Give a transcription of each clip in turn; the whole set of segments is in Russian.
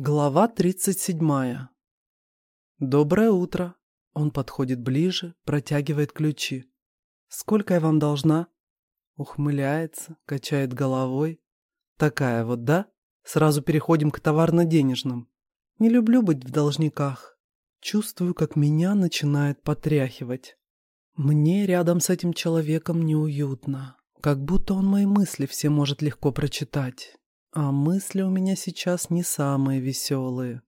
Глава 37. Доброе утро. Он подходит ближе, протягивает ключи. Сколько я вам должна? Ухмыляется, качает головой. Такая вот, да? Сразу переходим к товарно-денежным. Не люблю быть в должниках. Чувствую, как меня начинает потряхивать. Мне рядом с этим человеком неуютно. Как будто он мои мысли все может легко прочитать. А мысли у меня сейчас не самые веселые.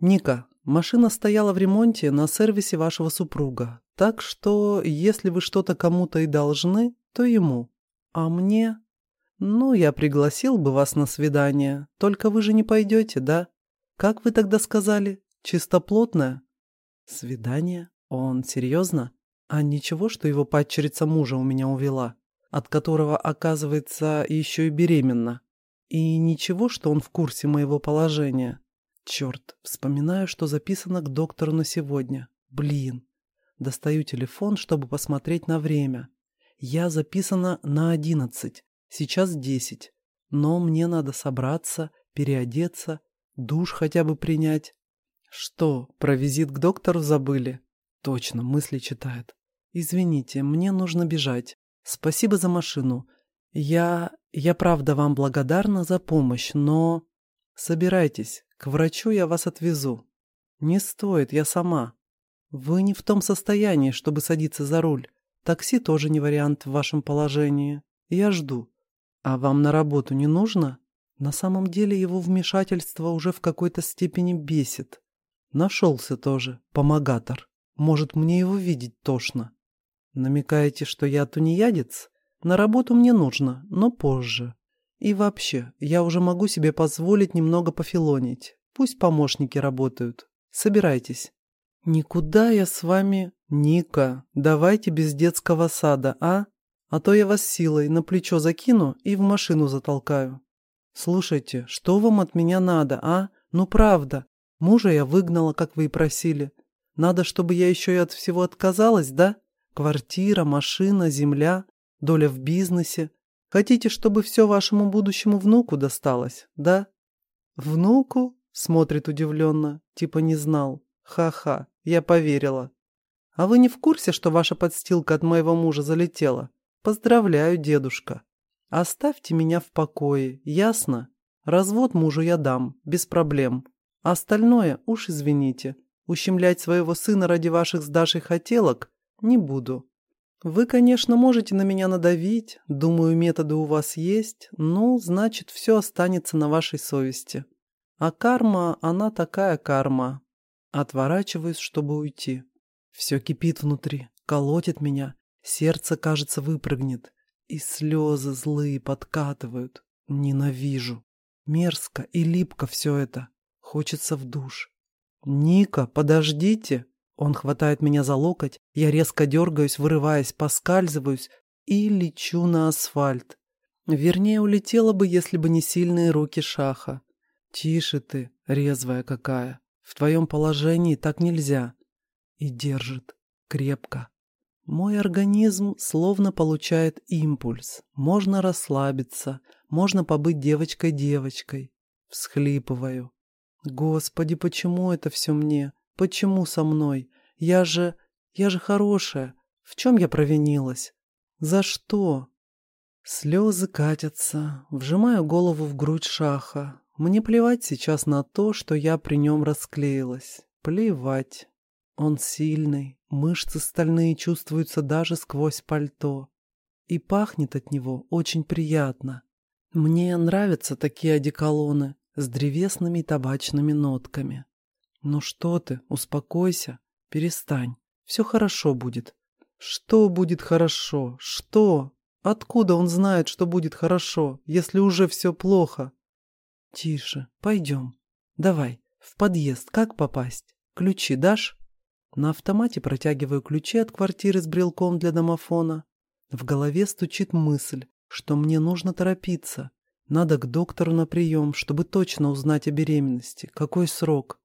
Ника, машина стояла в ремонте на сервисе вашего супруга. Так что, если вы что-то кому-то и должны, то ему. А мне? Ну, я пригласил бы вас на свидание. Только вы же не пойдете, да? Как вы тогда сказали? Чистоплотное? Свидание? Он серьезно? А ничего, что его падчерица мужа у меня увела, от которого, оказывается, еще и беременна. И ничего, что он в курсе моего положения. Черт, вспоминаю, что записано к доктору на сегодня. Блин. Достаю телефон, чтобы посмотреть на время. Я записана на одиннадцать, сейчас десять. Но мне надо собраться, переодеться, душ хотя бы принять. Что, про визит к доктору забыли? Точно, мысли читает. Извините, мне нужно бежать. Спасибо за машину. Я... я правда вам благодарна за помощь, но... Собирайтесь, к врачу я вас отвезу. Не стоит, я сама. Вы не в том состоянии, чтобы садиться за руль. Такси тоже не вариант в вашем положении. Я жду. А вам на работу не нужно? На самом деле его вмешательство уже в какой-то степени бесит. Нашелся тоже, помогатор. Может, мне его видеть тошно. Намекаете, что я тунеядец? На работу мне нужно, но позже. И вообще, я уже могу себе позволить немного пофилонить. Пусть помощники работают. Собирайтесь. Никуда я с вами... Ника, давайте без детского сада, а? А то я вас силой на плечо закину и в машину затолкаю. Слушайте, что вам от меня надо, а? Ну правда. Мужа я выгнала, как вы и просили. Надо, чтобы я еще и от всего отказалась, да? Квартира, машина, земля доля в бизнесе. Хотите, чтобы все вашему будущему внуку досталось, да? Внуку? Смотрит удивленно, типа не знал. Ха-ха, я поверила. А вы не в курсе, что ваша подстилка от моего мужа залетела? Поздравляю, дедушка. Оставьте меня в покое, ясно? Развод мужу я дам, без проблем. А остальное уж извините. Ущемлять своего сына ради ваших с Дашей хотелок не буду. Вы, конечно, можете на меня надавить, думаю, методы у вас есть, ну, значит, все останется на вашей совести. А карма, она такая карма. Отворачиваюсь, чтобы уйти. Все кипит внутри, колотит меня, сердце, кажется, выпрыгнет. И слезы злые подкатывают. Ненавижу. Мерзко и липко все это. Хочется в душ. «Ника, подождите!» Он хватает меня за локоть, я резко дергаюсь, вырываясь, поскальзываюсь и лечу на асфальт. Вернее, улетела бы, если бы не сильные руки Шаха. Тише ты, резвая какая. В твоем положении так нельзя. И держит. Крепко. Мой организм словно получает импульс. Можно расслабиться, можно побыть девочкой-девочкой. Всхлипываю. Господи, почему это все мне? Почему со мной? Я же... я же хорошая. В чем я провинилась? За что? Слезы катятся. Вжимаю голову в грудь шаха. Мне плевать сейчас на то, что я при нем расклеилась. Плевать. Он сильный, мышцы стальные чувствуются даже сквозь пальто. И пахнет от него очень приятно. Мне нравятся такие одеколоны с древесными табачными нотками. «Ну что ты, успокойся, перестань, все хорошо будет». «Что будет хорошо? Что? Откуда он знает, что будет хорошо, если уже все плохо?» «Тише, пойдем. Давай, в подъезд как попасть? Ключи дашь?» На автомате протягиваю ключи от квартиры с брелком для домофона. В голове стучит мысль, что мне нужно торопиться. Надо к доктору на прием, чтобы точно узнать о беременности. Какой срок?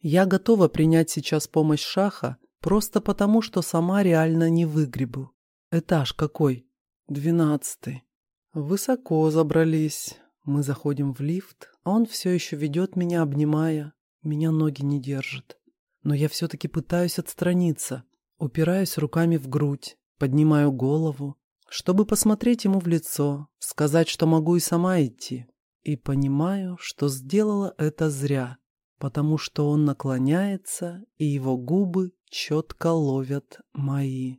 Я готова принять сейчас помощь Шаха просто потому, что сама реально не выгребу. Этаж какой? Двенадцатый. Высоко забрались. Мы заходим в лифт, а он все еще ведет меня, обнимая. Меня ноги не держат. Но я все-таки пытаюсь отстраниться. Упираюсь руками в грудь, поднимаю голову, чтобы посмотреть ему в лицо, сказать, что могу и сама идти. И понимаю, что сделала это зря, потому что он наклоняется, и его губы четко ловят мои.